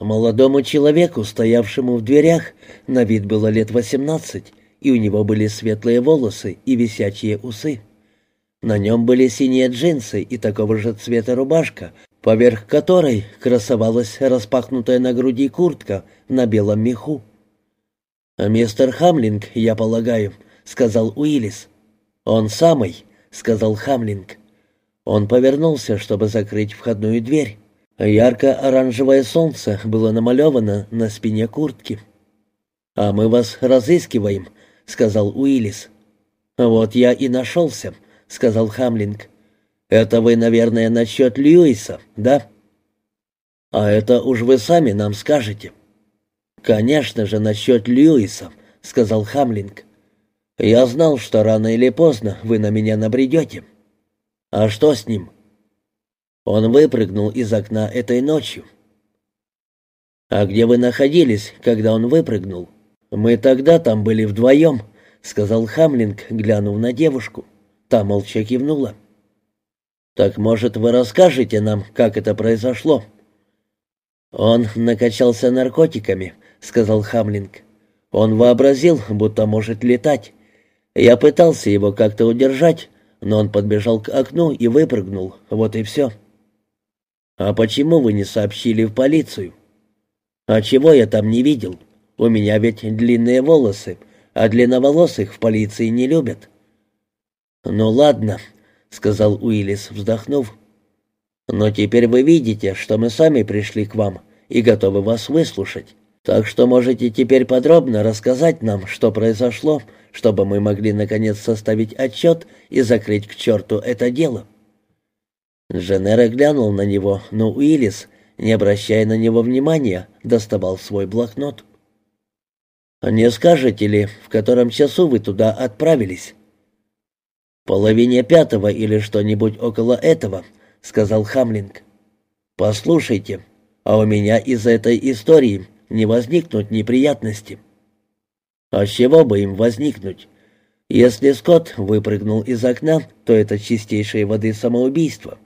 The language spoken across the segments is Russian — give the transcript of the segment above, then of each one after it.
Молодому человеку, стоявшему в дверях, на вид было лет восемнадцать, и у него были светлые волосы и висячие усы. На нем были синие джинсы и такого же цвета рубашка, поверх которой красовалась распахнутая на груди куртка на белом меху. «Мистер Хамлинг, я полагаю», — сказал Уиллис. «Он самый», — сказал Хамлинг. Он повернулся, чтобы закрыть входную дверь. Ярко-оранжевое солнце было намалевано на спине куртки. «А мы вас разыскиваем», — сказал Уиллис. «Вот я и нашелся», — сказал Хамлинг. «Это вы, наверное, насчет Льюиса, да?» «А это уж вы сами нам скажете». «Конечно же, насчет Льюиса», — сказал Хамлинг. «Я знал, что рано или поздно вы на меня набредете». «А что с ним?» Он выпрыгнул из окна этой ночью. «А где вы находились, когда он выпрыгнул?» «Мы тогда там были вдвоем», — сказал Хамлинг, глянув на девушку. Та молча кивнула. «Так, может, вы расскажете нам, как это произошло?» «Он накачался наркотиками», — сказал Хамлинг. «Он вообразил, будто может летать. Я пытался его как-то удержать, но он подбежал к окну и выпрыгнул. Вот и все». «А почему вы не сообщили в полицию?» «А чего я там не видел? У меня ведь длинные волосы, а длинноволосых в полиции не любят». «Ну ладно», — сказал Уиллис, вздохнув. «Но теперь вы видите, что мы сами пришли к вам и готовы вас выслушать. Так что можете теперь подробно рассказать нам, что произошло, чтобы мы могли наконец составить отчет и закрыть к черту это дело». Дженнера глянул на него, но Уиллис, не обращая на него внимания, доставал свой блокнот. «Не скажете ли, в котором часу вы туда отправились?» «Половине пятого или что-нибудь около этого», — сказал Хамлинг. «Послушайте, а у меня из-за этой истории не возникнут неприятности». «А с чего бы им возникнуть? Если Скотт выпрыгнул из окна, то это чистейшей воды самоубийство».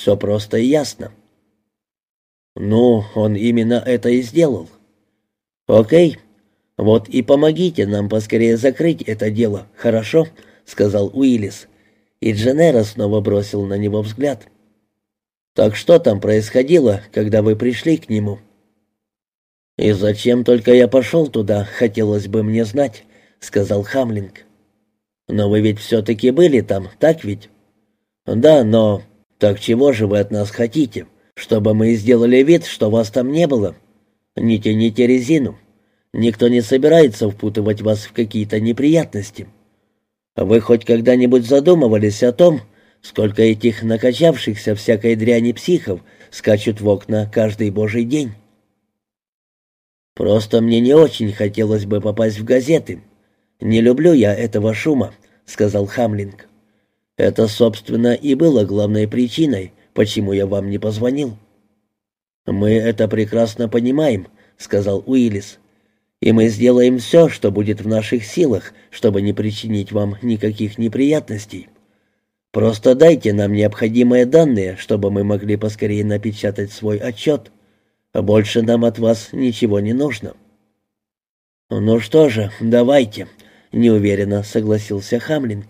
Все просто и ясно. Ну, он именно это и сделал. Окей. Вот и помогите нам поскорее закрыть это дело, хорошо? сказал Уиллис. И Дженера снова бросил на него взгляд. Так что там происходило, когда вы пришли к нему? И зачем только я пошел туда, хотелось бы мне знать, сказал Хамлинг. Но вы ведь все-таки были там, так ведь? Да, но «Так чего же вы от нас хотите? Чтобы мы сделали вид, что вас там не было? Не тяните резину. Никто не собирается впутывать вас в какие-то неприятности. Вы хоть когда-нибудь задумывались о том, сколько этих накачавшихся всякой дряни психов скачут в окна каждый божий день?» «Просто мне не очень хотелось бы попасть в газеты. Не люблю я этого шума», — сказал Хамлинг. Это, собственно, и было главной причиной, почему я вам не позвонил. Мы это прекрасно понимаем, сказал Уиллис. И мы сделаем все, что будет в наших силах, чтобы не причинить вам никаких неприятностей. Просто дайте нам необходимые данные, чтобы мы могли поскорее напечатать свой отчет. Больше нам от вас ничего не нужно». «Ну что же, давайте», — неуверенно согласился Хамлинг.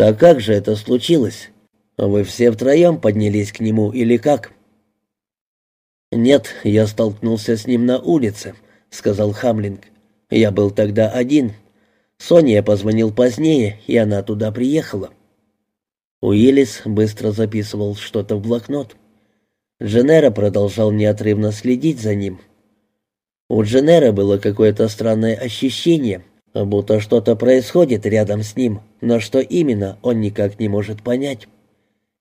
«Так как же это случилось? Вы все втроем поднялись к нему или как?» «Нет, я столкнулся с ним на улице», — сказал Хамлинг. «Я был тогда один. Соня позвонил позднее, и она туда приехала». Уиллис быстро записывал что-то в блокнот. Дженера продолжал неотрывно следить за ним. У Дженера было какое-то странное ощущение, будто что-то происходит рядом с ним, но что именно, он никак не может понять.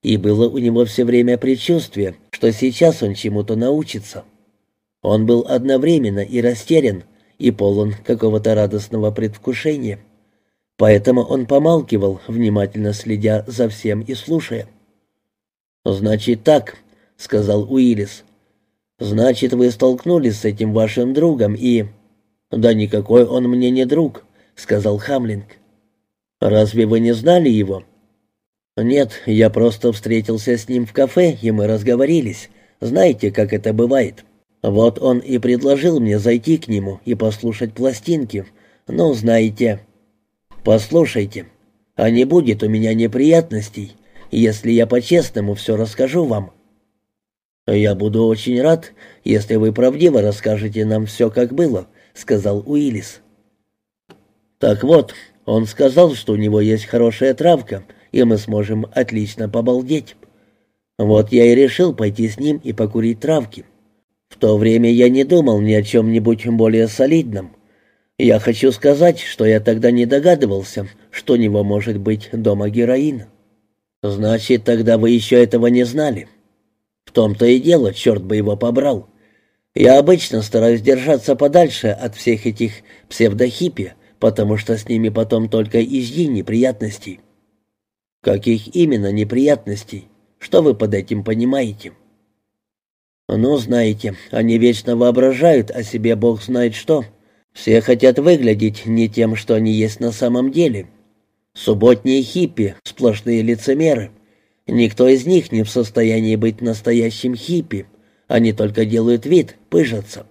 И было у него все время предчувствие, что сейчас он чему-то научится. Он был одновременно и растерян, и полон какого-то радостного предвкушения. Поэтому он помалкивал, внимательно следя за всем и слушая. «Значит так», — сказал Уиллис. «Значит, вы столкнулись с этим вашим другом и...» «Да никакой он мне не друг», — сказал Хамлинг. «Разве вы не знали его?» «Нет, я просто встретился с ним в кафе, и мы разговорились. Знаете, как это бывает?» Вот он и предложил мне зайти к нему и послушать пластинки. Ну, знаете... Послушайте, а не будет у меня неприятностей, если я по-честному все расскажу вам. Я буду очень рад, если вы правдиво расскажете нам все, как было, сказал Уиллис. Так вот, он сказал, что у него есть хорошая травка, и мы сможем отлично побалдеть. Вот я и решил пойти с ним и покурить травки. В то время я не думал ни о чем-нибудь более солидном. Я хочу сказать, что я тогда не догадывался, что у него может быть дома героин. Значит, тогда вы еще этого не знали. В том-то и дело, черт бы его побрал. Я обычно стараюсь держаться подальше от всех этих псевдохиппи, потому что с ними потом только изъи неприятностей. Каких именно неприятностей? Что вы под этим понимаете? «Ну, знаете, они вечно воображают о себе бог знает что. Все хотят выглядеть не тем, что они есть на самом деле. Субботние хиппи, сплошные лицемеры. Никто из них не в состоянии быть настоящим хиппи. Они только делают вид, пыжатся.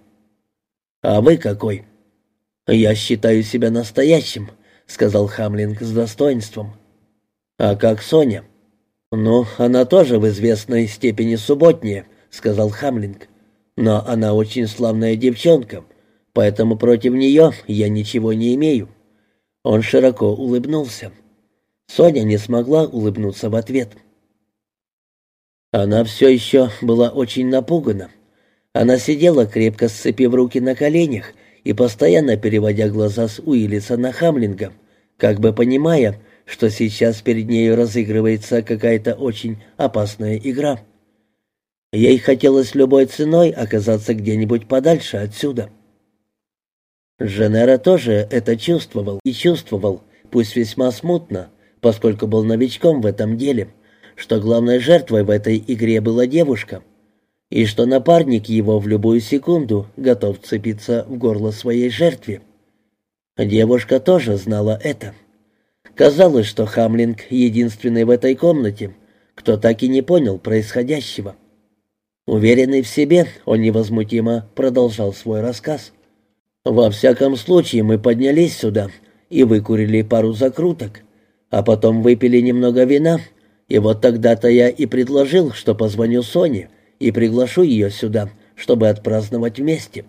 А вы какой?» «Я считаю себя настоящим», — сказал Хамлинг с достоинством. «А как Соня?» «Ну, она тоже в известной степени субботняя», — сказал Хамлинг. «Но она очень славная девчонка, поэтому против нее я ничего не имею». Он широко улыбнулся. Соня не смогла улыбнуться в ответ. Она все еще была очень напугана. Она сидела, крепко сцепив руки на коленях и постоянно переводя глаза с Уиллиса на Хамлинга, как бы понимая, что сейчас перед нею разыгрывается какая-то очень опасная игра. Ей хотелось любой ценой оказаться где-нибудь подальше отсюда. Женера тоже это чувствовал и чувствовал, пусть весьма смутно, поскольку был новичком в этом деле, что главной жертвой в этой игре была девушка, и что напарник его в любую секунду готов цепиться в горло своей жертве. Девушка тоже знала это. Казалось, что Хамлинг единственный в этой комнате, кто так и не понял происходящего. Уверенный в себе, он невозмутимо продолжал свой рассказ. «Во всяком случае, мы поднялись сюда и выкурили пару закруток, а потом выпили немного вина, и вот тогда-то я и предложил, что позвоню Соне и приглашу ее сюда, чтобы отпраздновать вместе».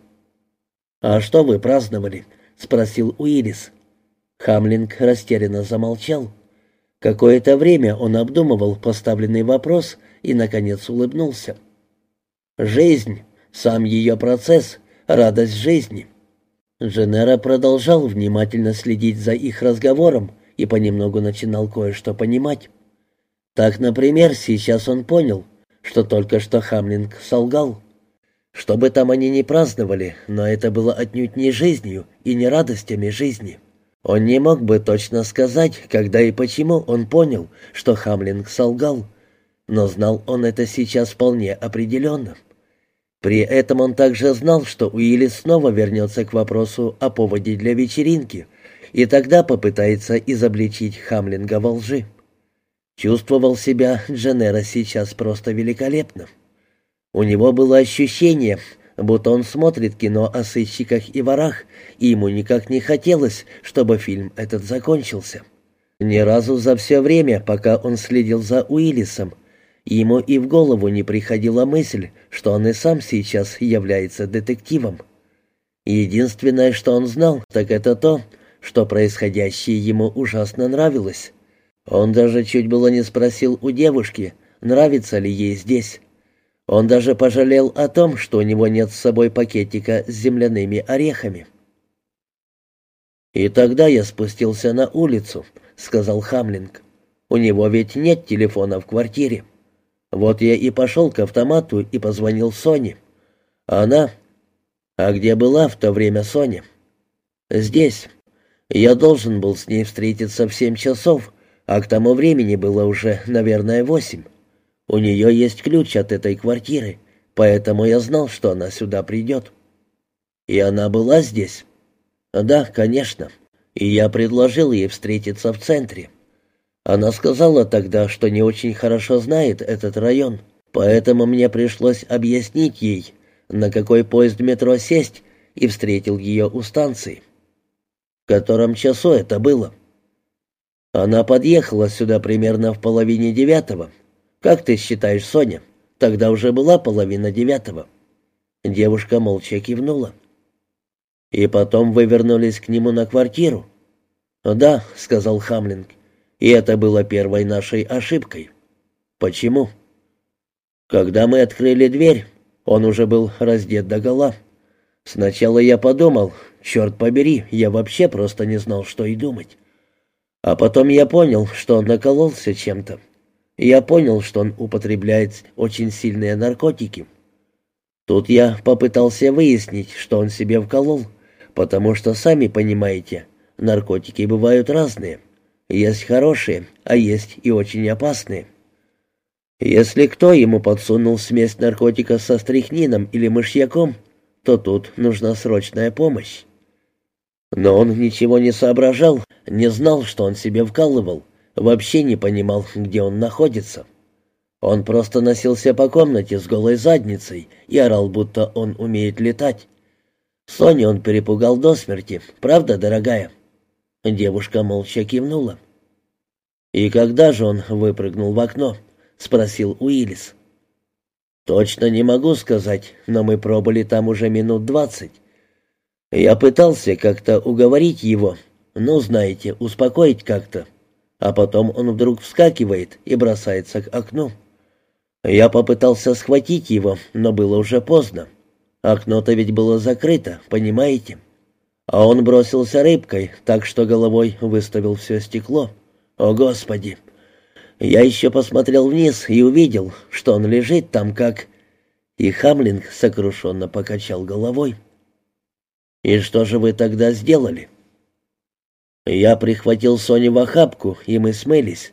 «А что вы праздновали?» — спросил Уиллис. Хамлинг растерянно замолчал. Какое-то время он обдумывал поставленный вопрос и, наконец, улыбнулся. — Жизнь, сам ее процесс, радость жизни. Женера продолжал внимательно следить за их разговором и понемногу начинал кое-что понимать. Так, например, сейчас он понял, что только что Хамлинг солгал. Что бы там они ни праздновали, но это было отнюдь не жизнью и не радостями жизни. Он не мог бы точно сказать, когда и почему он понял, что Хамлинг солгал, но знал он это сейчас вполне определенно. При этом он также знал, что Уиллис снова вернется к вопросу о поводе для вечеринки, и тогда попытается изобличить Хамлинга во лжи. Чувствовал себя Дженера сейчас просто великолепно. У него было ощущение, будто он смотрит кино о сыщиках и ворах, и ему никак не хотелось, чтобы фильм этот закончился. Ни разу за все время, пока он следил за Уиллисом, Ему и в голову не приходила мысль, что он и сам сейчас является детективом. Единственное, что он знал, так это то, что происходящее ему ужасно нравилось. Он даже чуть было не спросил у девушки, нравится ли ей здесь. Он даже пожалел о том, что у него нет с собой пакетика с земляными орехами. «И тогда я спустился на улицу», — сказал Хамлинг. «У него ведь нет телефона в квартире». Вот я и пошел к автомату и позвонил Соне. Она... А где была в то время Соня? Здесь. Я должен был с ней встретиться в семь часов, а к тому времени было уже, наверное, восемь. У нее есть ключ от этой квартиры, поэтому я знал, что она сюда придет. И она была здесь? Да, конечно. И я предложил ей встретиться в центре. Она сказала тогда, что не очень хорошо знает этот район, поэтому мне пришлось объяснить ей, на какой поезд метро сесть, и встретил ее у станции. В котором часу это было? Она подъехала сюда примерно в половине девятого. Как ты считаешь, Соня? Тогда уже была половина девятого. Девушка молча кивнула. И потом вы вернулись к нему на квартиру? Да, сказал Хамлинг. И это было первой нашей ошибкой. Почему? Когда мы открыли дверь, он уже был раздет догола. Сначала я подумал, черт побери, я вообще просто не знал, что и думать. А потом я понял, что он накололся чем-то. Я понял, что он употребляет очень сильные наркотики. Тут я попытался выяснить, что он себе вколол, потому что, сами понимаете, наркотики бывают разные. Есть хорошие, а есть и очень опасные. Если кто ему подсунул смесь наркотика со стрихнином или мышьяком, то тут нужна срочная помощь. Но он ничего не соображал, не знал, что он себе вкалывал, вообще не понимал, где он находится. Он просто носился по комнате с голой задницей и орал, будто он умеет летать. Соню он перепугал до смерти, правда, дорогая?» Девушка молча кивнула. «И когда же он выпрыгнул в окно?» — спросил Уиллис. «Точно не могу сказать, но мы пробыли там уже минут двадцать. Я пытался как-то уговорить его, ну, знаете, успокоить как-то. А потом он вдруг вскакивает и бросается к окну. Я попытался схватить его, но было уже поздно. Окно-то ведь было закрыто, понимаете? А он бросился рыбкой, так что головой выставил все стекло. О, Господи! Я еще посмотрел вниз и увидел, что он лежит там как... И Хамлинг сокрушенно покачал головой. «И что же вы тогда сделали?» Я прихватил Соню в охапку, и мы смылись.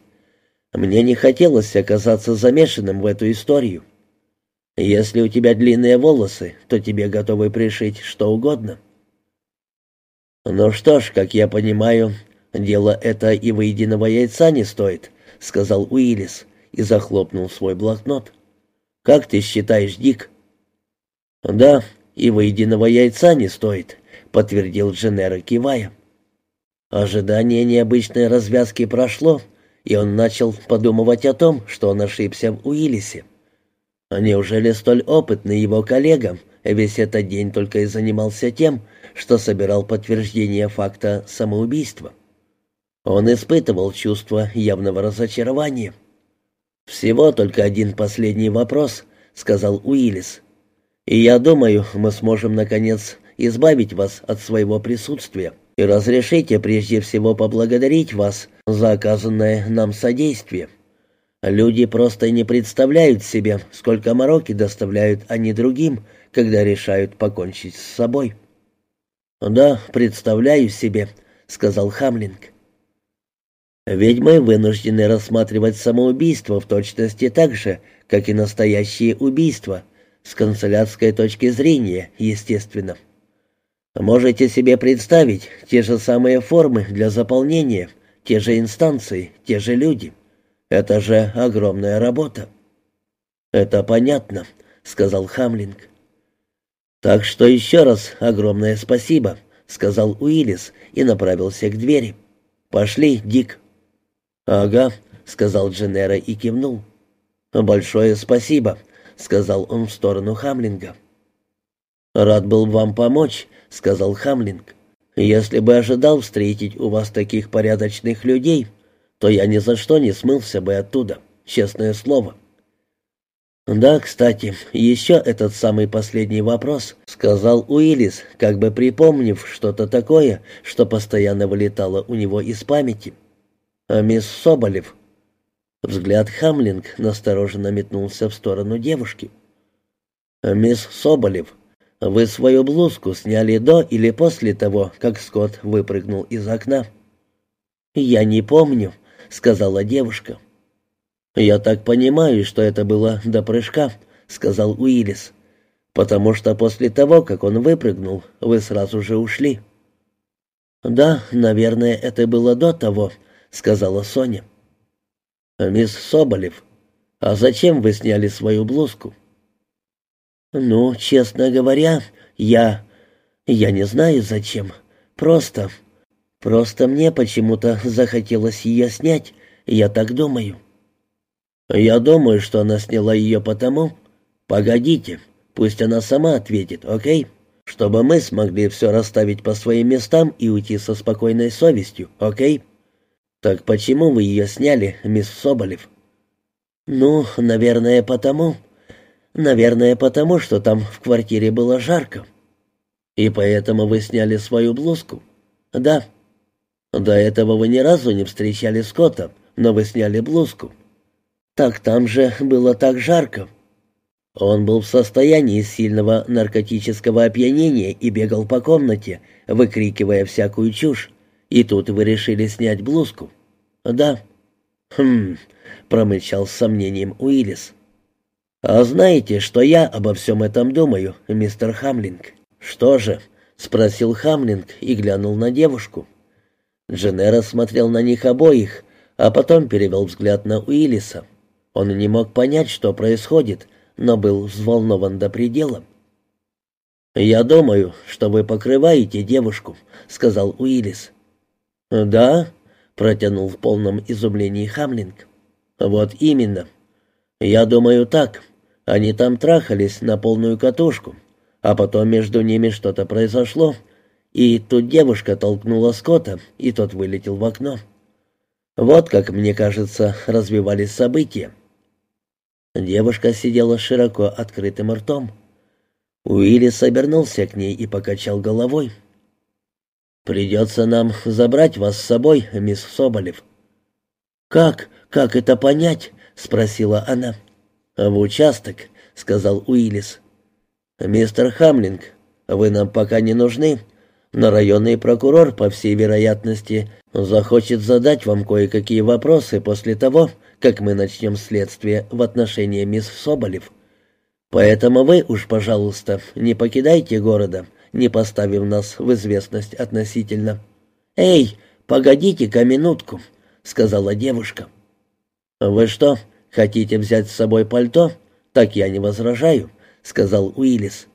Мне не хотелось оказаться замешанным в эту историю. Если у тебя длинные волосы, то тебе готовы пришить что угодно. Ну что ж, как я понимаю, дело это и выеденного яйца не стоит, — сказал Уиллис и захлопнул свой блокнот. «Как ты считаешь, Дик?» «Да, и выеденного яйца не стоит», — подтвердил Дженера, кивая. Ожидание необычной развязки прошло, и он начал подумывать о том, что он ошибся в Уиллисе. А неужели столь опытный его коллега весь этот день только и занимался тем, что собирал подтверждение факта самоубийства? Он испытывал чувство явного разочарования. «Всего только один последний вопрос», — сказал Уиллис. «И я думаю, мы сможем, наконец, избавить вас от своего присутствия. И разрешите прежде всего поблагодарить вас за оказанное нам содействие. Люди просто не представляют себе, сколько мороки доставляют они другим, когда решают покончить с собой». «Да, представляю себе», — сказал Хамлинг. Ведь мы вынуждены рассматривать самоубийство в точности так же, как и настоящие убийства, с канцелярской точки зрения, естественно. Можете себе представить те же самые формы для заполнения, те же инстанции, те же люди. Это же огромная работа. «Это понятно», — сказал Хамлинг. «Так что еще раз огромное спасибо», — сказал Уиллис и направился к двери. «Пошли, Дик». «Ага», — сказал Дженера и кивнул. «Большое спасибо», — сказал он в сторону Хамлинга. «Рад был вам помочь», — сказал Хамлинг. «Если бы ожидал встретить у вас таких порядочных людей, то я ни за что не смылся бы оттуда, честное слово». «Да, кстати, еще этот самый последний вопрос», — сказал Уиллис, как бы припомнив что-то такое, что постоянно вылетало у него из памяти. А мисс Соболев?» Взгляд Хамлинг настороженно метнулся в сторону девушки. «Мисс Соболев, вы свою блузку сняли до или после того, как Скотт выпрыгнул из окна?» «Я не помню», — сказала девушка. «Я так понимаю, что это было до прыжка», — сказал Уиллис, «потому что после того, как он выпрыгнул, вы сразу же ушли». «Да, наверное, это было до того», — сказала Соня. «Мисс Соболев, а зачем вы сняли свою блузку?» «Ну, честно говоря, я... я не знаю зачем. Просто... просто мне почему-то захотелось ее снять, я так думаю». «Я думаю, что она сняла ее потому...» «Погодите, пусть она сама ответит, окей? Чтобы мы смогли все расставить по своим местам и уйти со спокойной совестью, окей?» «Так почему вы ее сняли, мисс Соболев?» «Ну, наверное, потому. Наверное, потому, что там в квартире было жарко». «И поэтому вы сняли свою блузку?» «Да». «До этого вы ни разу не встречали Скотта, но вы сняли блузку». «Так там же было так жарко». Он был в состоянии сильного наркотического опьянения и бегал по комнате, выкрикивая всякую чушь. И тут вы решили снять блузку. «Да». «Хм, — промычал с сомнением Уиллис. «А знаете, что я обо всем этом думаю, мистер Хамлинг?» «Что же?» — спросил Хамлинг и глянул на девушку. Дженера смотрел на них обоих, а потом перевел взгляд на Уиллиса. Он не мог понять, что происходит, но был взволнован до предела. «Я думаю, что вы покрываете девушку», — сказал Уиллис. «Да?» — протянул в полном изумлении Хамлинг. «Вот именно. Я думаю так. Они там трахались на полную катушку, а потом между ними что-то произошло, и тут девушка толкнула Скотта, и тот вылетел в окно. Вот как, мне кажется, развивались события». Девушка сидела широко открытым ртом. Уиллис обернулся к ней и покачал головой. «Придется нам забрать вас с собой, мисс Соболев». «Как? Как это понять?» — спросила она. «В участок», — сказал Уиллис. «Мистер Хамлинг, вы нам пока не нужны, но районный прокурор, по всей вероятности, захочет задать вам кое-какие вопросы после того, как мы начнем следствие в отношении мисс Соболев. Поэтому вы уж, пожалуйста, не покидайте города, не поставив нас в известность относительно. Эй, погодите-ка минутку, сказала девушка. «Вы что, хотите взять с собой пальто? Так я не возражаю», — сказал Уиллис.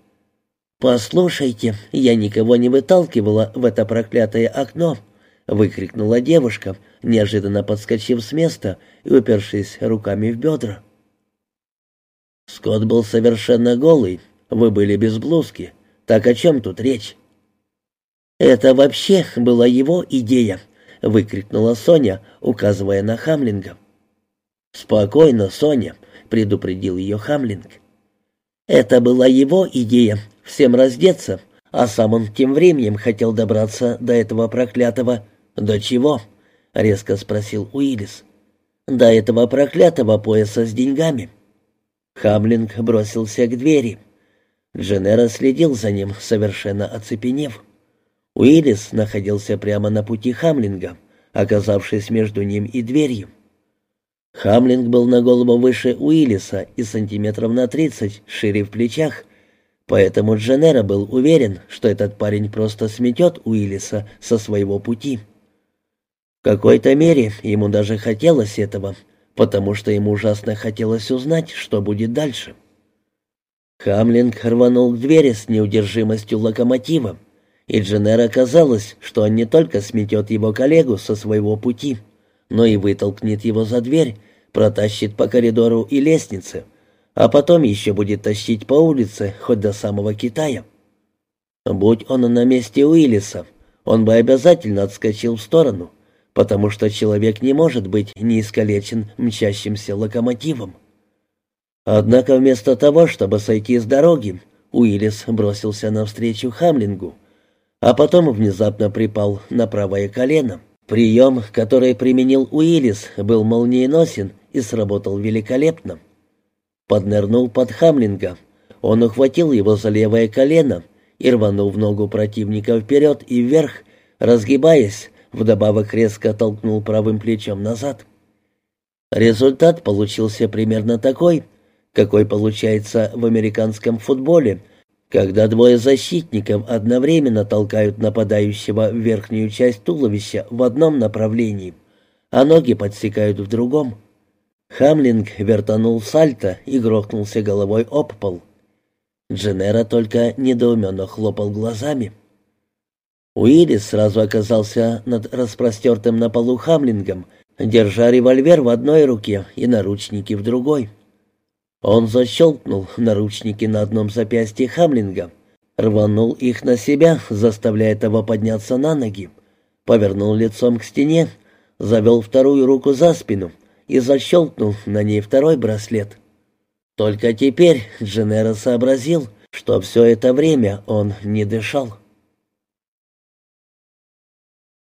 «Послушайте, я никого не выталкивала в это проклятое окно», — выкрикнула девушка, неожиданно подскочив с места и упершись руками в бедра. «Скотт был совершенно голый, вы были без блузки. Так о чем тут речь?» «Это вообще была его идея», — выкрикнула Соня, указывая на Хамлинга. «Спокойно, Соня», — предупредил ее Хамлинг. «Это была его идея — всем раздеться, а сам он тем временем хотел добраться до этого проклятого... До чего?» — резко спросил Уиллис. «До этого проклятого пояса с деньгами». Хамлинг бросился к двери. Дженера следил за ним, совершенно оцепенев. Уиллис находился прямо на пути Хамлинга, оказавшись между ним и дверью. Хамлинг был на голову выше Уиллиса и сантиметров на тридцать шире в плечах, поэтому Дженера был уверен, что этот парень просто сметет Уиллиса со своего пути. В какой-то мере ему даже хотелось этого, потому что ему ужасно хотелось узнать, что будет дальше. Хамлинг рванул к двери с неудержимостью локомотива и Дженера казалось, что он не только сметет его коллегу со своего пути, но и вытолкнет его за дверь, протащит по коридору и лестнице, а потом еще будет тащить по улице хоть до самого Китая. Будь он на месте Уиллиса, он бы обязательно отскочил в сторону, потому что человек не может быть не искалечен мчащимся локомотивом. Однако вместо того, чтобы сойти с дороги, Уиллис бросился навстречу Хамлингу, а потом внезапно припал на правое колено. Прием, который применил Уиллис, был молниеносен и сработал великолепно. Поднырнул под Хамлинга. Он ухватил его за левое колено и рванул в ногу противника вперед и вверх, разгибаясь, вдобавок резко толкнул правым плечом назад. Результат получился примерно такой, какой получается в американском футболе – когда двое защитников одновременно толкают нападающего в верхнюю часть туловища в одном направлении, а ноги подсекают в другом. Хамлинг вертанул сальто и грохнулся головой об пол. Дженера только недоуменно хлопал глазами. Уиллис сразу оказался над распростертым на полу Хамлингом, держа револьвер в одной руке и наручники в другой. Он защелкнул наручники на одном запястье Хамлинга, рванул их на себя, заставляя того подняться на ноги, повернул лицом к стене, завел вторую руку за спину и защелкнул на ней второй браслет. Только теперь Дженера сообразил, что все это время он не дышал.